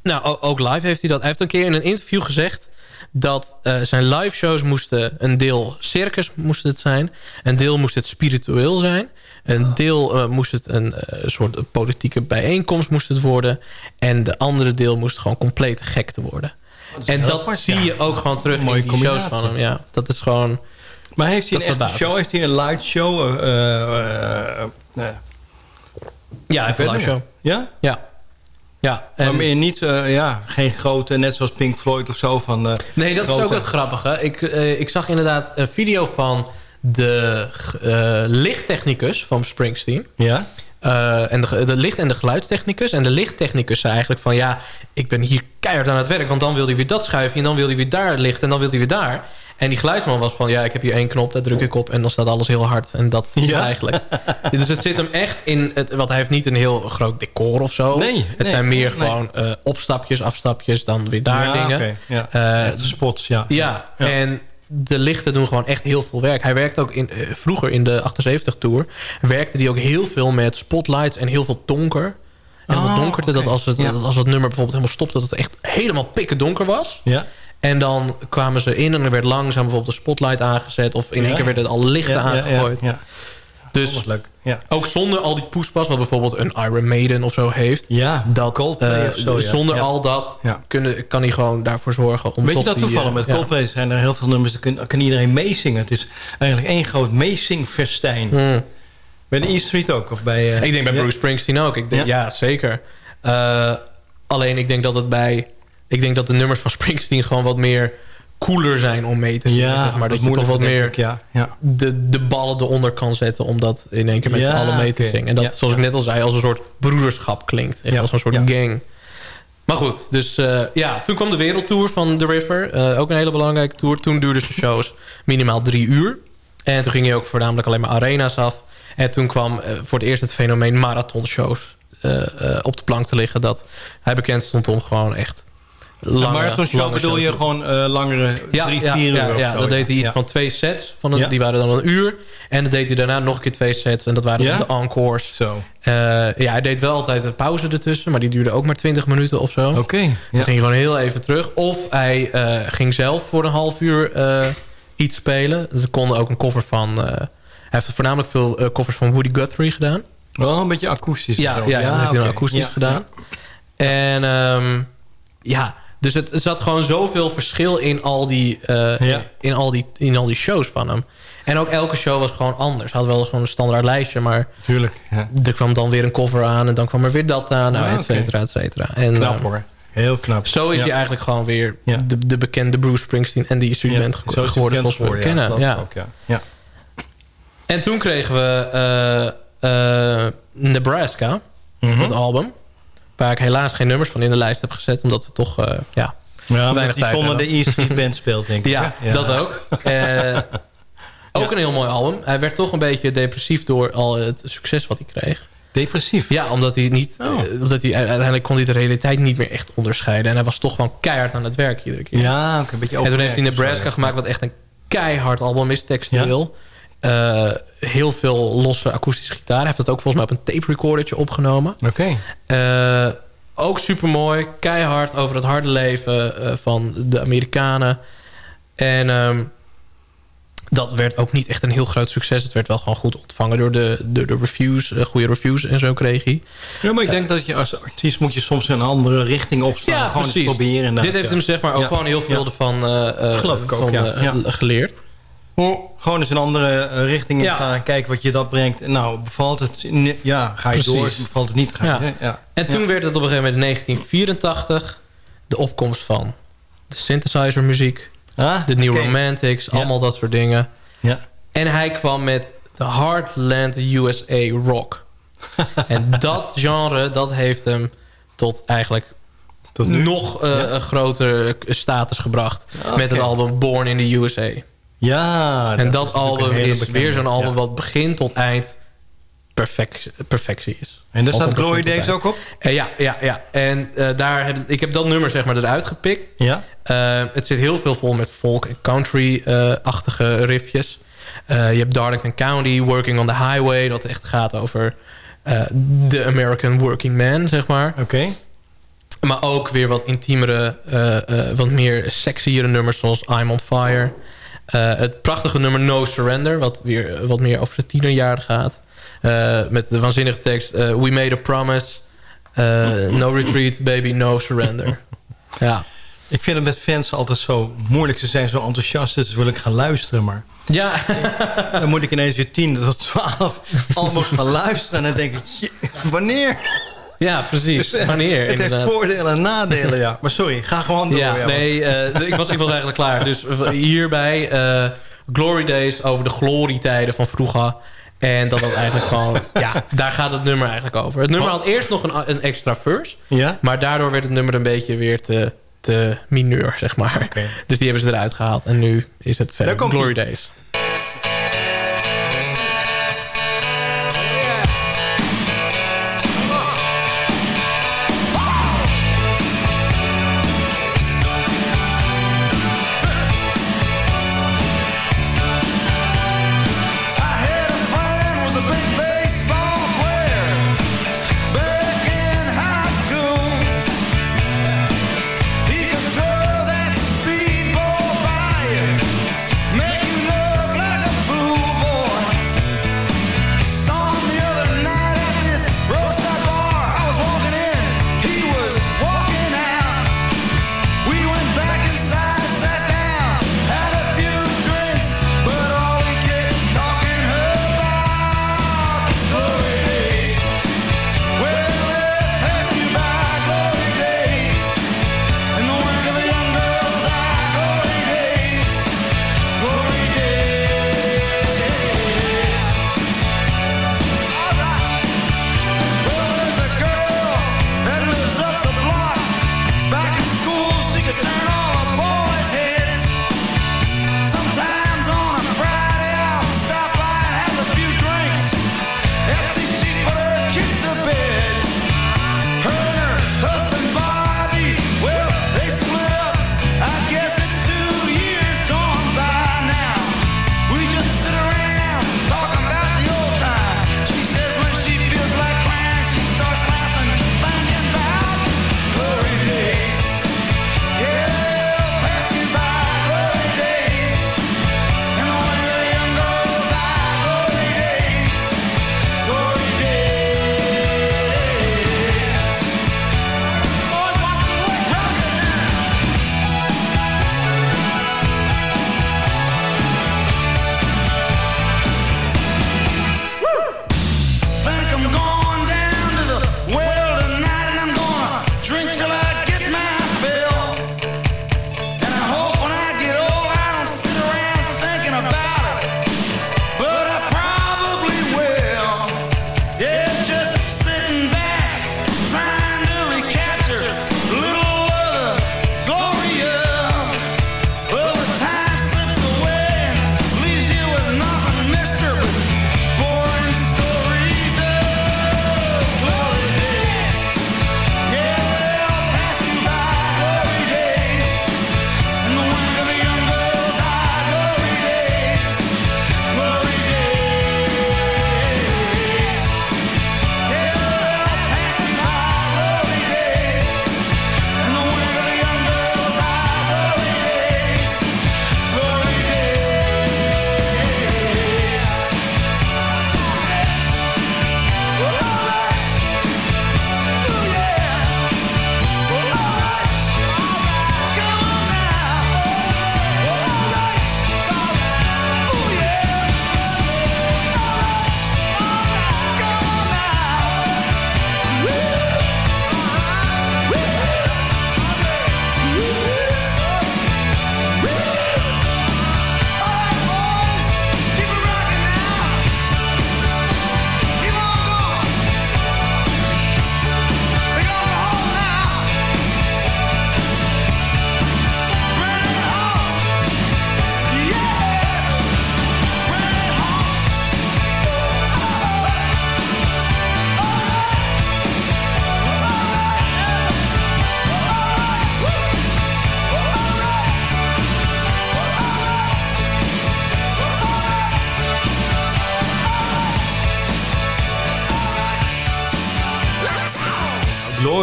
nou, ook live heeft hij dat. Hij heeft een keer in een interview gezegd dat eh, zijn live shows moesten een deel circus moest het zijn. Een deel moest het spiritueel zijn. Een deel eh, moest het een eh, soort politieke bijeenkomst moest het worden. En de andere deel moest gewoon complete gekte worden. is En dat apart, zie ja. je ook gewoon terug Mooie in die shows van hem. Ja, dat is gewoon... Maar heeft hij een show? Heeft hij een light show? nee. Ja, hij heeft een live show. Ja? Ja. Ja, en- Maar meer niet, eh, ja, geen grote, net zoals Pink Floyd of zo. Van, eh, Nee, dat grote- is ook het grappige. Ik, eh, ik zag inderdaad een video van de lichttechnicus van Springsteen. Ja? En de, de licht- en de geluidstechnicus. En de lichttechnicus zei eigenlijk van... ja, ik ben hier keihard aan het werk... want dan wil hij weer dat schuiven... en dan wil hij weer daar licht... en dan wil hij weer daar. En die geluidsman was van... ja, ik heb hier één knop, daar druk ik op... en dan staat alles heel hard. En dat Ja. eigenlijk... dus het zit hem echt in... Het, want hij heeft niet een heel groot decor of zo. Nee, het nee, zijn meer nee. gewoon eh, opstapjes, afstapjes... dan weer daar Ja, dingen. ja. Eh, spots, ja. ja, en de lichten doen gewoon echt heel veel werk. Hij werkte ook in, eh, vroeger in de 78-tour... werkte hij ook heel veel met spotlights en heel veel donker. En Oh, wat donkerte, oké. dat als het, dat als het nummer bijvoorbeeld helemaal stopt... dat het echt helemaal pikken donker was. Ja. En dan kwamen ze in en er werd langzaam bijvoorbeeld een spotlight aangezet... of in één keer werden alle lichten Ja, ja, ja, aangegooid. ja. Dus leuk. Ja. ook zonder al die poespas... wat bijvoorbeeld een Iron Maiden of zo heeft... Ja, dat, Coldplay eh, of zo, ja. Zonder Ja. al dat kunnen, kan hij gewoon daarvoor zorgen... om Weet je dat toevallig? eh, Met. Coldplay zijn er heel veel nummers... daar kan, kan iedereen meezingen. Het is eigenlijk één groot meezingfestijn. Hmm. Bij de E Street ook? Of bij, eh, Ik denk bij? Bruce Springsteen ook. Ik denk, ja. zeker. Alleen ik denk dat het bij... Ik denk dat de nummers van Springsteen gewoon wat meer cooler zijn om mee te zingen. Ja, zeg maar wat dat je toch wat meer ik, ja. Ja. De, de ballen eronder kan zetten... om dat in één keer met z'n allen mee te zingen. En dat, zoals ik net al zei, als een soort broederschap klinkt. Echt als een soort gang. Maar goed, dus eh, ja, toen kwam de wereldtour van The River. Eh, ook een hele belangrijke tour. Toen duurden zijn shows minimaal drie uur. En toen ging hij ook voornamelijk alleen maar arena's af. En toen kwam eh, voor het eerst het fenomeen marathonshows eh, op de plank te liggen. Dat hij bekend stond om gewoon echt lange, marathonshow lange bedoel je gewoon eh, langere Ja, drie, ja, vier ja, uur ja, zo, dat deed hij iets van twee sets. Van. Die waren dan een uur. En dat deed hij daarna nog een keer twee sets. En dat waren Ja? de encores. Zo. Eh, ja, hij deed wel altijd een pauze ertussen. Maar die duurde ook maar 20 minuten of zo. Oké. Dan ging hij gewoon heel even terug. Of hij eh, ging zelf voor een half uur iets spelen. Dus er kon ook een cover van... hij heeft voornamelijk veel covers van Woody Guthrie gedaan. Wel een beetje akoestisch. Ja, ja, ja, dat heeft hij dan akoestisch gedaan. En ehm, ja, dus het zat gewoon zoveel verschil in al, die, eh, Ja. in, al die, in al die shows van hem. En ook elke show was gewoon anders. Had wel gewoon een standaard lijstje, maar Tuurlijk. Ja. er kwam dan weer een cover aan... en dan kwam er weer dat aan, nou, Ah, et cetera, et cetera. En, Knap ehm, hoor. Heel knap. zo is Ja. hij eigenlijk gewoon weer de, de bekende Bruce Springsteen... en die is Ja, zo geworden zoals we kennen. ja, Ja. ook. En toen kregen we eh, eh, Nebraska, Mhm. dat album. Waar ik helaas geen nummers van in de lijst heb gezet. Omdat we toch eh, ja, te Ja, weinig tijd zonder de E Street Band speelt, denk ik. Ja, dat ook. Eh, ook een heel mooi album. Hij werd toch een beetje depressief door al het succes wat hij kreeg. Depressief? Ja, omdat hij niet... Oh. eh, omdat hij, uiteindelijk kon hij de realiteit niet meer echt onderscheiden. En hij was toch gewoon keihard aan het werk iedere keer. Ja, ook een beetje En toen heeft hij Nebraska gemaakt... wat echt een keihard album is, textueel. Eh, heel veel losse akoestische gitaar. Hij heeft dat ook volgens mij op een tape recordertje opgenomen. Oké. Eh, ook super mooi. Keihard over het harde leven eh, van de Amerikanen. En ehm, dat werd ook niet echt een heel groot succes. Het werd wel gewoon goed ontvangen door de, door de reviews. goede reviews en zo kreeg hij. Ja, maar ik denk dat je als artiest moet je soms een andere richting opslaan. gewoon eens proberen. Dit heeft ja. hem zeg maar ook Ja. gewoon heel veel Ja. ervan Geloof ik ook, van, ja. Ja. geleerd. Gewoon eens een andere eh, richting Ja. inslaan. Kijken wat je dat brengt. Nou, bevalt het? Ja, ga je door. Bevalt het niet? Ga je, Ja. hè? ja. En toen werd het op een gegeven moment in 1984 de opkomst van de synthesizer muziek. Ah, de New. Romantics, allemaal dat soort dingen. Ja. En hij kwam met de Heartland USA Rock. en dat genre, dat heeft hem tot eigenlijk Tot nog eh, een grotere status gebracht. Met het album Born in the USA. Ja. en dat album is bekende, weer zo'n album ja. wat begin tot eind perfect, perfectie is. En daar staat Glory Days ook op? Eh, ja, ja, ja. En eh, daar heb, ik heb dat nummer zeg maar eruit gepikt. Ja. Eh, het zit heel veel vol met folk- en country-achtige riffjes. Eh, je hebt Darlington County, Working on the Highway... dat echt gaat over de American working man, zeg maar. Oké. Maar ook weer wat intiemere, wat meer sexiere nummers... zoals I'm on Fire. Eh, het prachtige nummer No Surrender... wat weer wat meer over de tienerjaren gaat. Eh, met de waanzinnige tekst... eh, We made a promise... no retreat, baby, no surrender. Ja. Ik vind het met fans altijd zo moeilijk. Ze zijn zo enthousiast, dus wil ik gaan luisteren. Maar Ja. dan moet ik ineens weer 10 tot 12 albums gaan luisteren. En dan denk ik, wanneer? Ja, precies. Dus, eh, Wanneer, Het heeft voordelen en nadelen, ja. Maar sorry, ga gewoon door. Ja, ja, nee, eh, ik, was, ik was eigenlijk klaar. Dus hierbij eh, Glory Days over de glorietijden van vroeger. En dat dat eigenlijk gewoon... Ja, daar gaat het nummer eigenlijk over. Het nummer had eerst nog een, een extra verse. Ja? Maar daardoor werd het nummer een beetje weer te, te mineur, zeg maar. Dus die hebben ze eruit gehaald. En nu is het verder Glory. Days.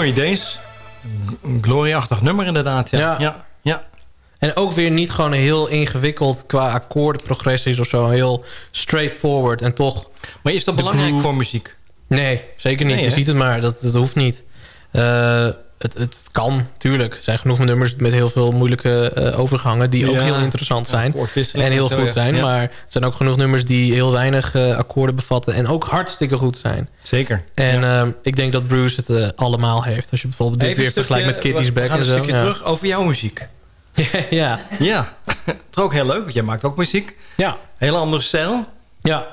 Glory Days. Glorieachtig nummer inderdaad. Ja. Ja. ja. ja. En ook weer niet gewoon heel ingewikkeld qua akkoordenprogressies of zo. Heel straightforward en toch... Maar is dat belangrijk groove- voor muziek? Nee, zeker niet. Nee, je ziet het maar, dat, dat hoeft niet. Eh, het, het kan, tuurlijk. Er zijn genoeg nummers met heel veel moeilijke eh, overgangen... die ook Ja. heel interessant zijn. en heel goed zijn. Maar er zijn ook genoeg nummers die heel weinig eh, akkoorden bevatten... en ook hartstikke goed zijn. Zeker. En ehm, ik denk dat Bruce het eh, allemaal heeft. Als je bijvoorbeeld dit Even weer een stukje- vergelijkt met Kitty's Back en een zo. stukje ja. terug over jouw muziek. ja. Ja, het is ook heel leuk, want jij maakt ook muziek. Ja. Hele andere stijl. Ja.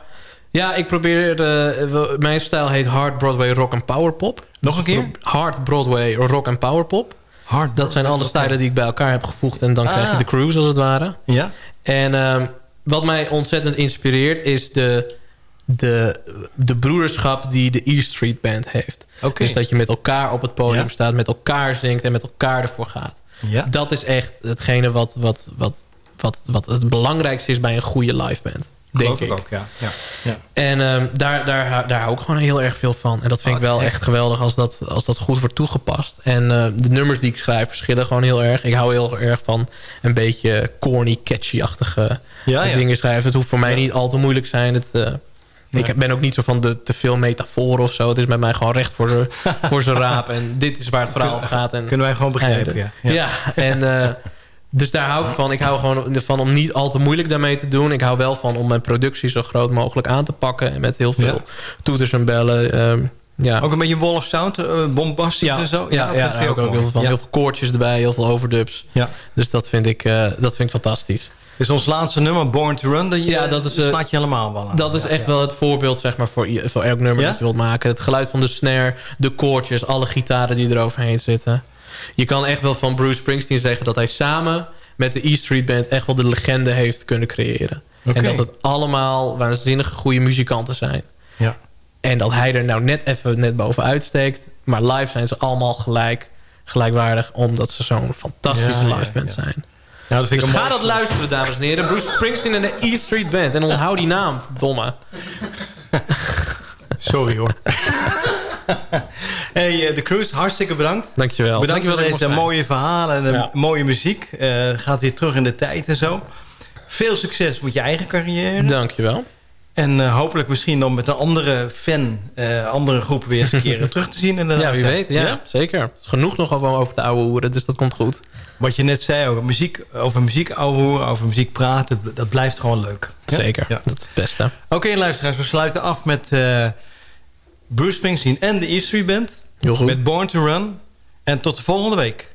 Ja, ik probeer... eh, mijn stijl heet Hard Broadway Rock en Power Pop. Nog een keer? Hard Broadway Rock en Power Pop. Hard dat zijn alle stijlen die ik bij elkaar heb gevoegd. En dan Ah. krijg je de cruise als het ware. Ja. En ehm, wat mij ontzettend inspireert is de, de, de broederschap die de E Street Band heeft. Oké. Dus dat je met elkaar op het podium Ja. staat, met elkaar zingt en met elkaar ervoor gaat. Ja. Dat is echt hetgene wat, wat, wat, wat, wat het belangrijkste is bij een goede live band. Denk Geloof ik. ik ook, ja. ja. ja. En ehm, daar, daar, daar hou ik gewoon heel erg veel van. En dat vind ik wel echt geweldig als dat, als dat goed wordt toegepast. En eh, de nummers die ik schrijf verschillen gewoon heel erg. Ik hou heel erg van een beetje corny, catchy-achtige Ja, dingen schrijven. Het hoeft voor mij niet al te moeilijk zijn. Het, eh, Ik ben ook niet zo van de te veel metaforen of zo. Het is met mij gewoon recht voor zijn raap. En dit is waar het verhaal over gaat. En, Kunnen wij gewoon begrijpen, ja. Ja, Ja. en... eh, dus daar hou ik van. Ik hou gewoon van om niet al te moeilijk daarmee te doen. Ik hou wel van om mijn productie zo groot mogelijk aan te pakken. En met heel veel Ja. toeters en bellen. ehm, ja. Ook een beetje Wolf Sound, eh, bombastisch ja, en zo. Ja, ja, daar ik ook heel veel van. Ja. Heel veel koortjes erbij, heel veel overdubs. Ja. Dus dat vind ik, eh, dat vind ik fantastisch. Is ons laatste nummer Born to Run? Dat je, Ja, dat is, eh, slaat je helemaal wel aan. Dat is Ja, echt ja. wel het voorbeeld zeg maar, voor, elk nummer Ja? dat je wilt maken. Het geluid van de snare, de koortjes, alle gitaren die eroverheen zitten. Je kan echt wel van Bruce Springsteen zeggen dat hij samen met de E Street Band echt wel de legende heeft kunnen creëren. En dat het allemaal waanzinnige goede muzikanten zijn. Ja. En dat hij er nou net even net bovenuit steekt. Maar live zijn ze allemaal gelijk, gelijkwaardig. Omdat ze zo'n fantastische Ja, live band ja. zijn. Ja, dat Dus ga dat luisteren, dames en heren. Bruce Springsteen en de E Street Band. En onthoud die naam, domme. Sorry hoor. hey, eh, de cruise, hartstikke bedankt. Dankjewel. Bedankt Dankjewel voor deze mooie verhalen en de Ja. mooie muziek. Eh, gaat weer terug in de tijd en zo. Veel succes met je eigen carrière. Dankjewel. En eh, hopelijk misschien dan met een andere fan, andere groep weer eens een keer terug te zien. Inderdaad. Ja, wie weet. Ja, zeker. Er is genoeg nog over, over de oude hoeren, dus dat komt goed. Wat je net zei, over muziek, over muziek ouwe hoeren, over muziek praten, dat blijft gewoon leuk. Ja? Zeker, Ja. dat is het beste. Oké, luisteraars, we sluiten af met Bruce Springsteen en de E Street Band. Heel goed. Met Born to Run. En tot de volgende week.